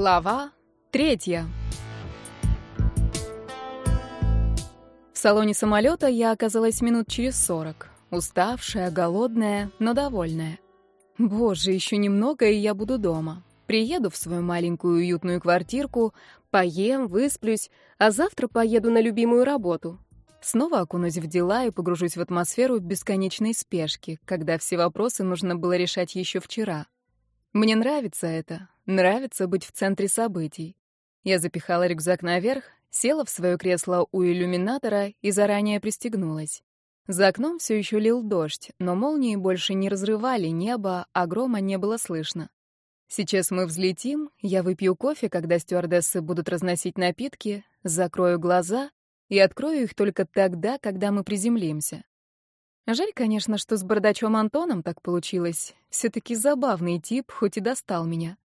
Глава третья. В салоне самолета я оказалась минут через сорок. Уставшая, голодная, но довольная. Боже, еще немного, и я буду дома. Приеду в свою маленькую уютную квартирку, поем, высплюсь, а завтра поеду на любимую работу. Снова окунусь в дела и погружусь в атмосферу бесконечной спешки, когда все вопросы нужно было решать еще вчера. Мне нравится это, нравится быть в центре событий. Я запихала рюкзак наверх, села в свое кресло у иллюминатора и заранее пристегнулась. За окном все еще лил дождь, но молнии больше не разрывали небо, а грома не было слышно. Сейчас мы взлетим, я выпью кофе, когда стюардессы будут разносить напитки, закрою глаза и открою их только тогда, когда мы приземлимся. Жаль, конечно, что с бардачом Антоном так получилось. Все-таки забавный тип, хоть и достал меня.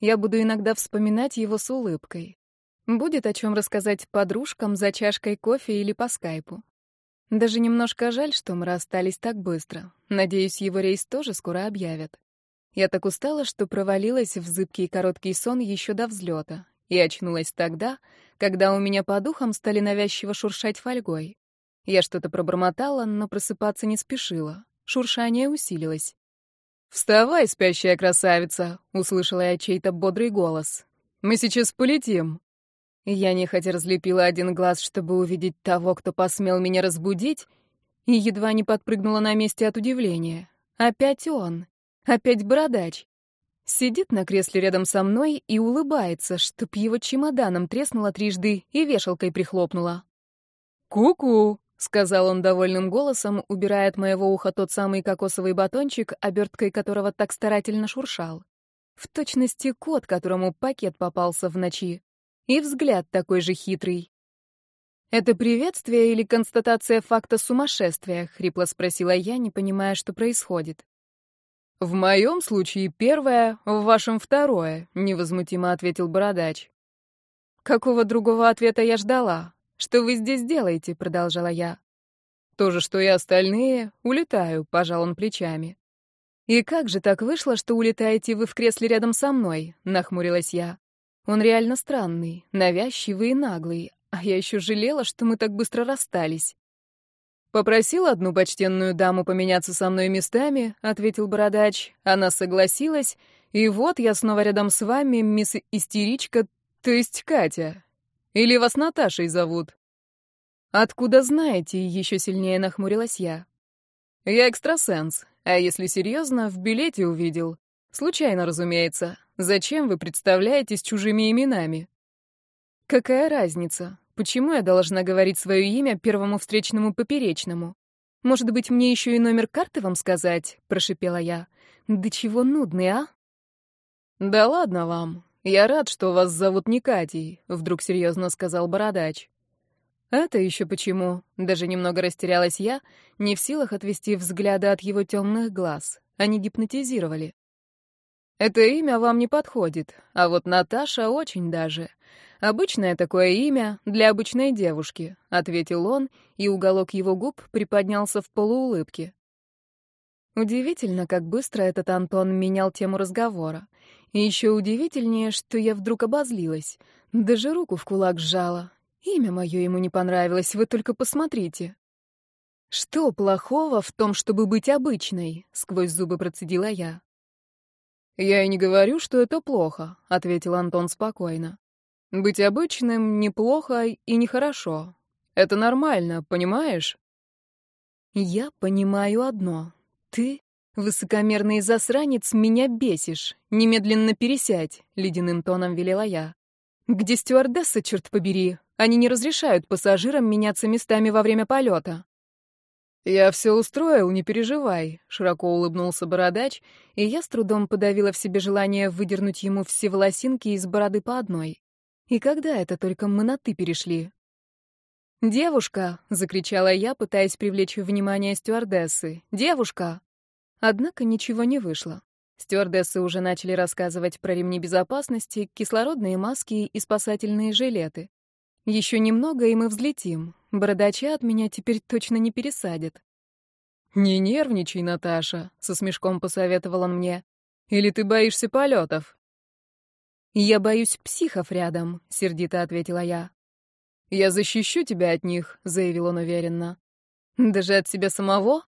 Я буду иногда вспоминать его с улыбкой. Будет о чем рассказать подружкам за чашкой кофе или по скайпу. Даже немножко жаль, что мы расстались так быстро. Надеюсь, его рейс тоже скоро объявят. Я так устала, что провалилась в зыбкий короткий сон еще до взлета и очнулась тогда, когда у меня по духам стали навязчиво шуршать фольгой. Я что-то пробормотала, но просыпаться не спешила. Шуршание усилилось. «Вставай, спящая красавица!» — услышала я чей-то бодрый голос. «Мы сейчас полетим!» Я нехотя разлепила один глаз, чтобы увидеть того, кто посмел меня разбудить, и едва не подпрыгнула на месте от удивления. Опять он. Опять бородач. Сидит на кресле рядом со мной и улыбается, чтоб его чемоданом треснуло трижды и вешалкой прихлопнула. «Ку-ку!» — сказал он довольным голосом, убирая от моего уха тот самый кокосовый батончик, оберткой которого так старательно шуршал. В точности кот, которому пакет попался в ночи. И взгляд такой же хитрый. «Это приветствие или констатация факта сумасшествия?» — хрипло спросила я, не понимая, что происходит. «В моем случае первое, в вашем второе», — невозмутимо ответил бородач. «Какого другого ответа я ждала?» «Что вы здесь делаете?» — продолжала я. «То же, что и остальные. Улетаю», — пожал он плечами. «И как же так вышло, что улетаете вы в кресле рядом со мной?» — нахмурилась я. «Он реально странный, навязчивый и наглый, а я еще жалела, что мы так быстро расстались». «Попросил одну почтенную даму поменяться со мной местами», — ответил бородач. Она согласилась, и вот я снова рядом с вами, мисс Истеричка, то есть Катя. Или вас Наташей зовут?» «Откуда знаете?» — еще сильнее нахмурилась я. «Я экстрасенс, а если серьезно, в билете увидел. Случайно, разумеется. Зачем вы представляетесь чужими именами?» «Какая разница? Почему я должна говорить свое имя первому встречному поперечному? Может быть, мне еще и номер карты вам сказать?» — прошипела я. «Да чего нудный, а?» «Да ладно вам. «Я рад, что вас зовут не Катей», — вдруг серьезно сказал Бородач. «Это еще почему?» — даже немного растерялась я, не в силах отвести взгляда от его темных глаз. Они гипнотизировали. «Это имя вам не подходит, а вот Наташа очень даже. Обычное такое имя для обычной девушки», — ответил он, и уголок его губ приподнялся в полуулыбке. Удивительно, как быстро этот Антон менял тему разговора. И еще удивительнее, что я вдруг обозлилась. Даже руку в кулак сжала. Имя мое ему не понравилось, вы только посмотрите. «Что плохого в том, чтобы быть обычной?» — сквозь зубы процедила я. «Я и не говорю, что это плохо», — ответил Антон спокойно. «Быть обычным неплохо и нехорошо. Это нормально, понимаешь?» «Я понимаю одно. Ты «Высокомерный засранец, меня бесишь. Немедленно пересядь», — ледяным тоном велела я. «Где стюардесса, черт побери? Они не разрешают пассажирам меняться местами во время полета». «Я все устроил, не переживай», — широко улыбнулся бородач, и я с трудом подавила в себе желание выдернуть ему все волосинки из бороды по одной. И когда это только мы на «ты» перешли? «Девушка!» — закричала я, пытаясь привлечь внимание стюардессы. «Девушка!» Однако ничего не вышло. Стюардессы уже начали рассказывать про ремни безопасности, кислородные маски и спасательные жилеты. Еще немного, и мы взлетим. Бородача от меня теперь точно не пересадят. «Не нервничай, Наташа», — со смешком посоветовал он мне. «Или ты боишься полетов?» «Я боюсь психов рядом», — сердито ответила я. «Я защищу тебя от них», — заявил он уверенно. «Даже от себя самого?»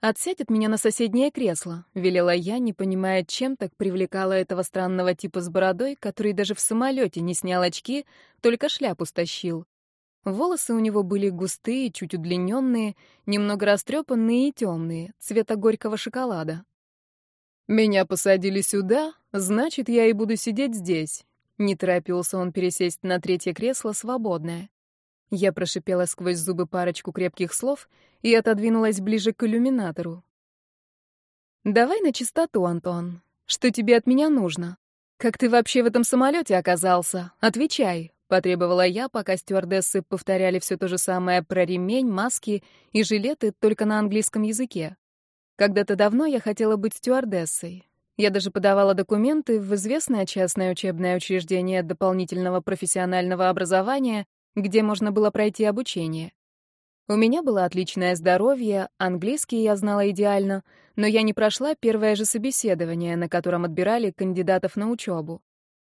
«Отсядь от меня на соседнее кресло», — велела я, не понимая, чем так привлекала этого странного типа с бородой, который даже в самолете не снял очки, только шляпу стащил. Волосы у него были густые, чуть удлиненные, немного растрепанные и темные, цвета горького шоколада. «Меня посадили сюда, значит, я и буду сидеть здесь». Не торопился он пересесть на третье кресло, свободное. Я прошипела сквозь зубы парочку крепких слов и отодвинулась ближе к иллюминатору. «Давай на чистоту, Антон. Что тебе от меня нужно? Как ты вообще в этом самолете оказался? Отвечай!» — потребовала я, пока стюардессы повторяли все то же самое про ремень, маски и жилеты только на английском языке. Когда-то давно я хотела быть стюардессой. Я даже подавала документы в известное частное учебное учреждение дополнительного профессионального образования, где можно было пройти обучение. У меня было отличное здоровье, английский я знала идеально, но я не прошла первое же собеседование, на котором отбирали кандидатов на учебу.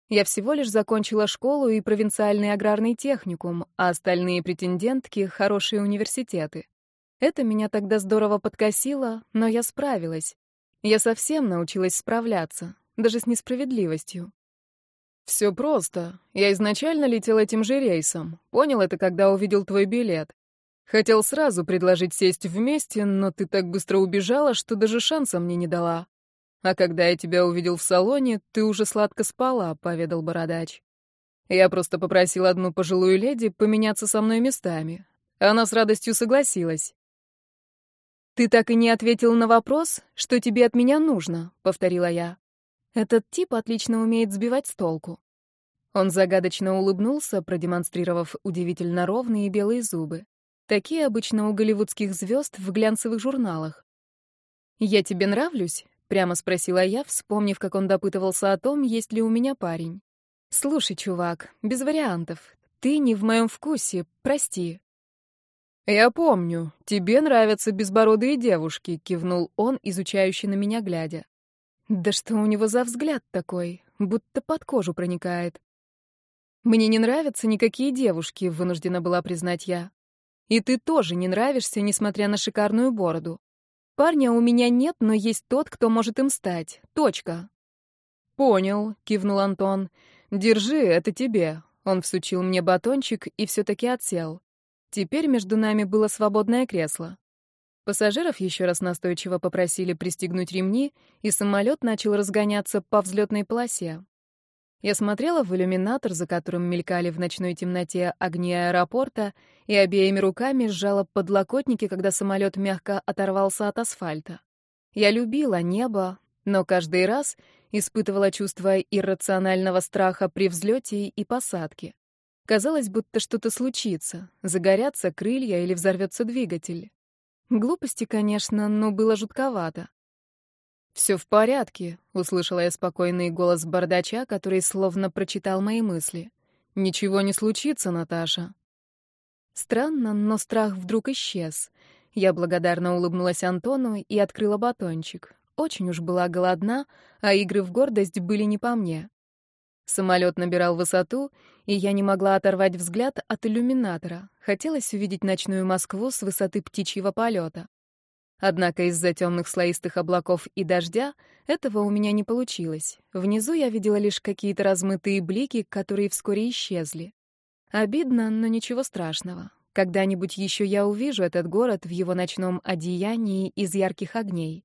Я всего лишь закончила школу и провинциальный аграрный техникум, а остальные претендентки — хорошие университеты. Это меня тогда здорово подкосило, но я справилась. Я совсем научилась справляться, даже с несправедливостью. Все просто. Я изначально летел этим же рейсом. Понял это, когда увидел твой билет. Хотел сразу предложить сесть вместе, но ты так быстро убежала, что даже шанса мне не дала. А когда я тебя увидел в салоне, ты уже сладко спала, поведал бородач. Я просто попросил одну пожилую леди поменяться со мной местами. Она с радостью согласилась. «Ты так и не ответил на вопрос, что тебе от меня нужно», — повторила я. Этот тип отлично умеет сбивать с толку. Он загадочно улыбнулся, продемонстрировав удивительно ровные белые зубы. Такие обычно у голливудских звезд в глянцевых журналах. «Я тебе нравлюсь?» — прямо спросила я, вспомнив, как он допытывался о том, есть ли у меня парень. «Слушай, чувак, без вариантов. Ты не в моем вкусе, прости». «Я помню, тебе нравятся безбородые девушки», — кивнул он, изучающий на меня глядя. Да что у него за взгляд такой, будто под кожу проникает. Мне не нравятся никакие девушки, вынуждена была признать я. И ты тоже не нравишься, несмотря на шикарную бороду. Парня у меня нет, но есть тот, кто может им стать. Точка. Понял, кивнул Антон. Держи, это тебе. Он всучил мне батончик и все-таки отсел. Теперь между нами было свободное кресло. Пассажиров еще раз настойчиво попросили пристегнуть ремни, и самолет начал разгоняться по взлетной полосе. Я смотрела в иллюминатор, за которым мелькали в ночной темноте огни аэропорта, и обеими руками сжала подлокотники, когда самолет мягко оторвался от асфальта. Я любила небо, но каждый раз испытывала чувство иррационального страха при взлете и посадке. Казалось, будто что-то случится, загорятся крылья или взорвется двигатель. Глупости, конечно, но было жутковато. «Все в порядке», — услышала я спокойный голос бардача, который словно прочитал мои мысли. «Ничего не случится, Наташа». Странно, но страх вдруг исчез. Я благодарно улыбнулась Антону и открыла батончик. Очень уж была голодна, а игры в гордость были не по мне. Самолет набирал высоту, и я не могла оторвать взгляд от иллюминатора. Хотелось увидеть ночную Москву с высоты птичьего полета. Однако из-за темных слоистых облаков и дождя этого у меня не получилось. Внизу я видела лишь какие-то размытые блики, которые вскоре исчезли. Обидно, но ничего страшного. Когда-нибудь еще я увижу этот город в его ночном одеянии из ярких огней.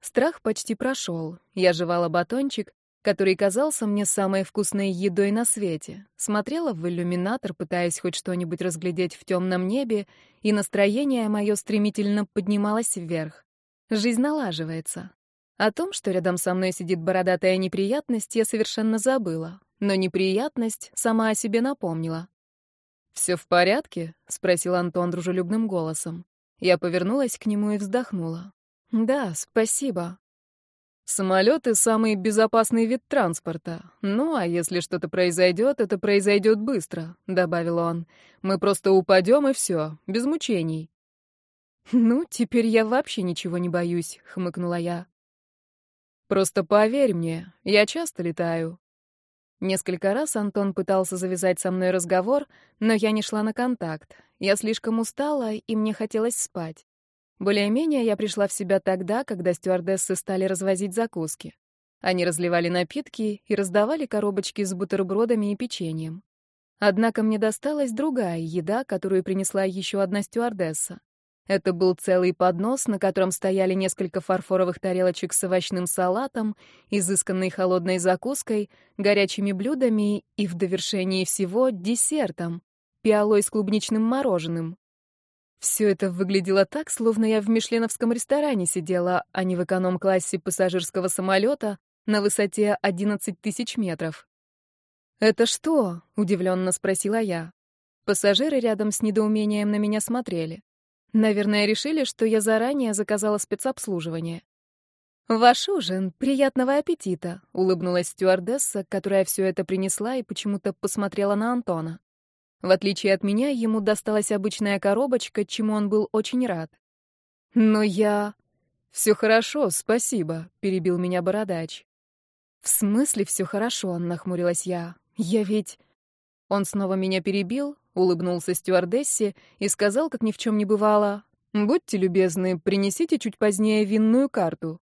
Страх почти прошел. Я жевала батончик, который казался мне самой вкусной едой на свете. Смотрела в иллюминатор, пытаясь хоть что-нибудь разглядеть в темном небе, и настроение мое стремительно поднималось вверх. Жизнь налаживается. О том, что рядом со мной сидит бородатая неприятность, я совершенно забыла. Но неприятность сама о себе напомнила. «Все в порядке?» — спросил Антон дружелюбным голосом. Я повернулась к нему и вздохнула. «Да, спасибо. Самолеты — самый безопасный вид транспорта. Ну, а если что-то произойдет, это произойдет быстро», — добавил он. «Мы просто упадем и все, без мучений». «Ну, теперь я вообще ничего не боюсь», — хмыкнула я. «Просто поверь мне, я часто летаю». Несколько раз Антон пытался завязать со мной разговор, но я не шла на контакт. Я слишком устала, и мне хотелось спать. Более-менее я пришла в себя тогда, когда стюардессы стали развозить закуски. Они разливали напитки и раздавали коробочки с бутербродами и печеньем. Однако мне досталась другая еда, которую принесла еще одна стюардесса. Это был целый поднос, на котором стояли несколько фарфоровых тарелочек с овощным салатом, изысканной холодной закуской, горячими блюдами и, в довершении всего, десертом — пиалой с клубничным мороженым. Все это выглядело так, словно я в мишленовском ресторане сидела, а не в эконом-классе пассажирского самолета на высоте 11 тысяч метров. «Это что?» — удивленно спросила я. Пассажиры рядом с недоумением на меня смотрели. Наверное, решили, что я заранее заказала спецобслуживание. «Ваш ужин. Приятного аппетита», — улыбнулась стюардесса, которая все это принесла и почему-то посмотрела на Антона. В отличие от меня, ему досталась обычная коробочка, чему он был очень рад. «Но я...» «Все хорошо, спасибо», — перебил меня бородач. «В смысле все хорошо?» — нахмурилась я. «Я ведь...» Он снова меня перебил, улыбнулся стюардессе и сказал, как ни в чем не бывало, «Будьте любезны, принесите чуть позднее винную карту».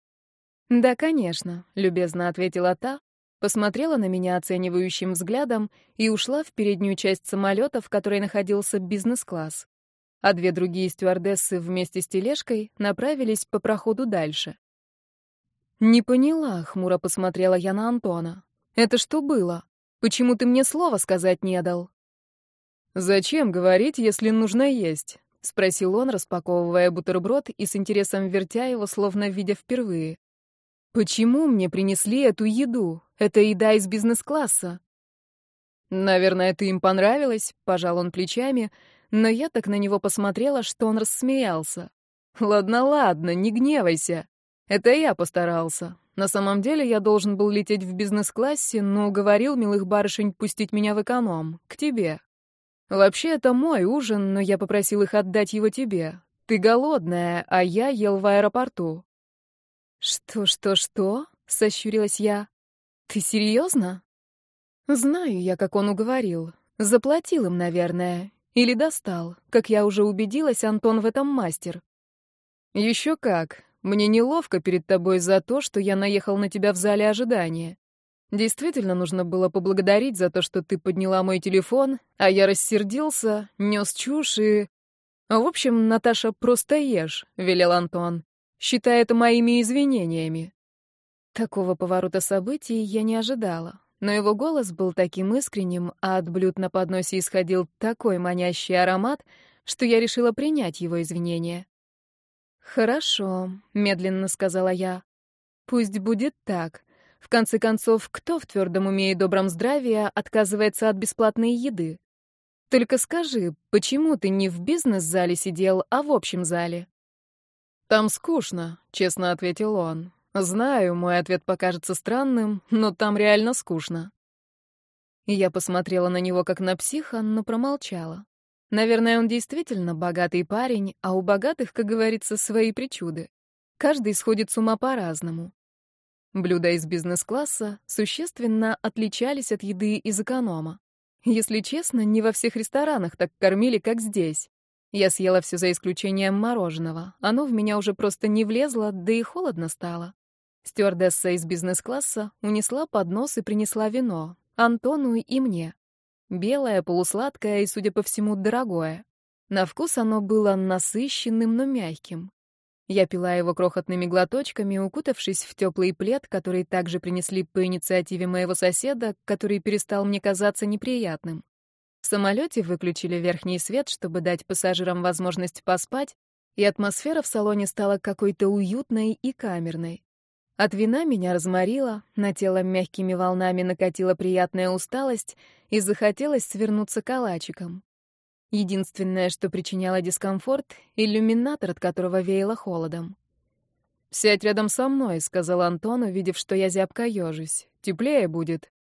«Да, конечно», — любезно ответила та, посмотрела на меня оценивающим взглядом и ушла в переднюю часть самолета, в которой находился бизнес-класс. А две другие стюардессы вместе с тележкой направились по проходу дальше. «Не поняла», — хмуро посмотрела я на Антона. «Это что было? Почему ты мне слова сказать не дал?» «Зачем говорить, если нужно есть?» — спросил он, распаковывая бутерброд и с интересом вертя его, словно видя впервые. «Почему мне принесли эту еду? Это еда из бизнес-класса». «Наверное, ты им понравилась», — пожал он плечами, но я так на него посмотрела, что он рассмеялся. «Ладно, ладно, не гневайся. Это я постарался. На самом деле я должен был лететь в бизнес-классе, но уговорил милых барышень пустить меня в эконом, к тебе. Вообще, это мой ужин, но я попросил их отдать его тебе. Ты голодная, а я ел в аэропорту». «Что, что, что?» — сощурилась я. «Ты серьезно?» «Знаю я, как он уговорил. Заплатил им, наверное. Или достал. Как я уже убедилась, Антон в этом мастер». «Еще как. Мне неловко перед тобой за то, что я наехал на тебя в зале ожидания. Действительно нужно было поблагодарить за то, что ты подняла мой телефон, а я рассердился, нес чушь и... В общем, Наташа, просто ешь, — велел Антон. Считай это моими извинениями. Такого поворота событий я не ожидала, но его голос был таким искренним, а от блюд на подносе исходил такой манящий аромат, что я решила принять его извинения. «Хорошо», — медленно сказала я. «Пусть будет так. В конце концов, кто в твердом уме и добром здравии отказывается от бесплатной еды? Только скажи, почему ты не в бизнес-зале сидел, а в общем зале?» «Там скучно», — честно ответил он. «Знаю, мой ответ покажется странным, но там реально скучно». Я посмотрела на него как на психа, но промолчала. Наверное, он действительно богатый парень, а у богатых, как говорится, свои причуды. Каждый сходит с ума по-разному. Блюда из бизнес-класса существенно отличались от еды из эконома. Если честно, не во всех ресторанах так кормили, как здесь. Я съела все за исключением мороженого. Оно в меня уже просто не влезло, да и холодно стало. Стюардесса из бизнес-класса унесла поднос и принесла вино. Антону и мне. Белое, полусладкое и, судя по всему, дорогое. На вкус оно было насыщенным, но мягким. Я пила его крохотными глоточками, укутавшись в теплый плед, который также принесли по инициативе моего соседа, который перестал мне казаться неприятным. В самолете выключили верхний свет, чтобы дать пассажирам возможность поспать, и атмосфера в салоне стала какой-то уютной и камерной. От вина меня разморило, на тело мягкими волнами накатила приятная усталость и захотелось свернуться калачиком. Единственное, что причиняло дискомфорт — иллюминатор, от которого веяло холодом. «Сядь рядом со мной», — сказал Антон, увидев, что я зябко ёжусь. «Теплее будет».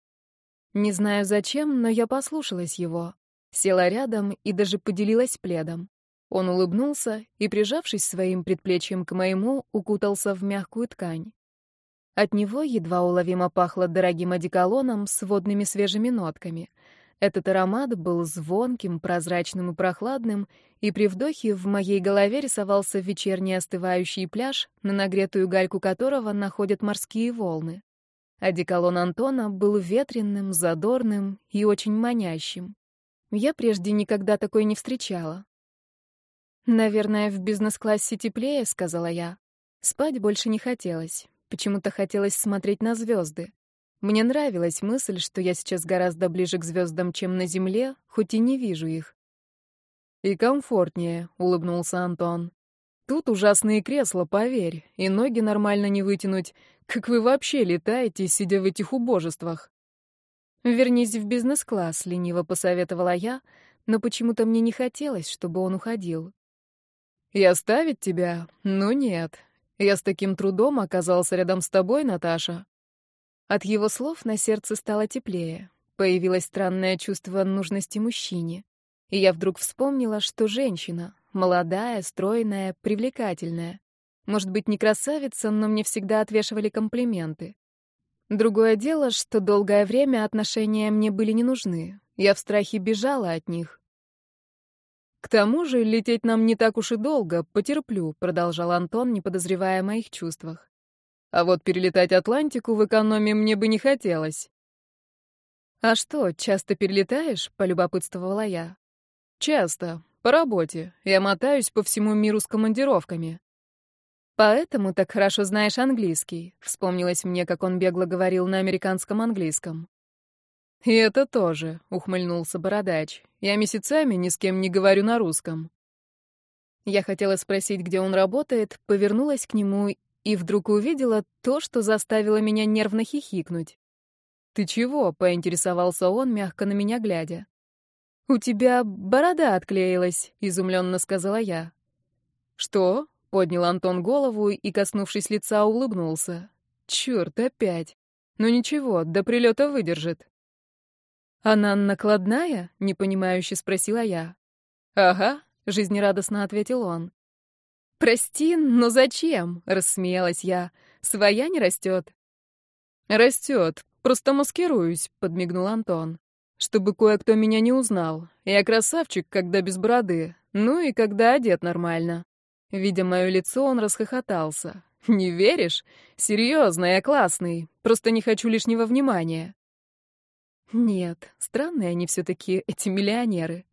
Не знаю зачем, но я послушалась его. Села рядом и даже поделилась пледом. Он улыбнулся и, прижавшись своим предплечьем к моему, укутался в мягкую ткань. От него едва уловимо пахло дорогим одеколоном с водными свежими нотками. Этот аромат был звонким, прозрачным и прохладным, и при вдохе в моей голове рисовался вечерний остывающий пляж, на нагретую гальку которого находят морские волны. Одеколон Антона был ветренным, задорным и очень манящим. Я прежде никогда такой не встречала. «Наверное, в бизнес-классе теплее», — сказала я. Спать больше не хотелось. Почему-то хотелось смотреть на звезды. Мне нравилась мысль, что я сейчас гораздо ближе к звездам, чем на Земле, хоть и не вижу их. «И комфортнее», — улыбнулся Антон. «Тут ужасные кресла, поверь, и ноги нормально не вытянуть. Как вы вообще летаете, сидя в этих убожествах?» «Вернись в бизнес-класс», — лениво посоветовала я, но почему-то мне не хотелось, чтобы он уходил. «И оставить тебя? Ну нет. Я с таким трудом оказался рядом с тобой, Наташа. От его слов на сердце стало теплее. Появилось странное чувство нужности мужчине. И я вдруг вспомнила, что женщина, молодая, стройная, привлекательная. Может быть, не красавица, но мне всегда отвешивали комплименты. Другое дело, что долгое время отношения мне были не нужны. Я в страхе бежала от них. «К тому же лететь нам не так уж и долго, потерплю», — продолжал Антон, не подозревая о моих чувствах. «А вот перелетать Атлантику в экономии мне бы не хотелось». «А что, часто перелетаешь?» — полюбопытствовала я. «Часто. По работе. Я мотаюсь по всему миру с командировками». «Поэтому так хорошо знаешь английский», — вспомнилось мне, как он бегло говорил на американском английском. «И это тоже», — ухмыльнулся бородач. «Я месяцами ни с кем не говорю на русском». Я хотела спросить, где он работает, повернулась к нему и вдруг увидела то, что заставило меня нервно хихикнуть. «Ты чего?» — поинтересовался он, мягко на меня глядя. «У тебя борода отклеилась», — изумленно сказала я. «Что?» — поднял Антон голову и, коснувшись лица, улыбнулся. «Чёрт, опять! Ну ничего, до прилета выдержит». «Она накладная?» — непонимающе спросила я. «Ага», — жизнерадостно ответил он. «Прости, но зачем?» — рассмеялась я. «Своя не растет». «Растет, просто маскируюсь», — подмигнул Антон. «Чтобы кое-кто меня не узнал. Я красавчик, когда без бороды, ну и когда одет нормально». Видя мое лицо, он расхохотался. «Не веришь? Серьезно, я классный. Просто не хочу лишнего внимания». Нет, странные они все-таки, эти миллионеры.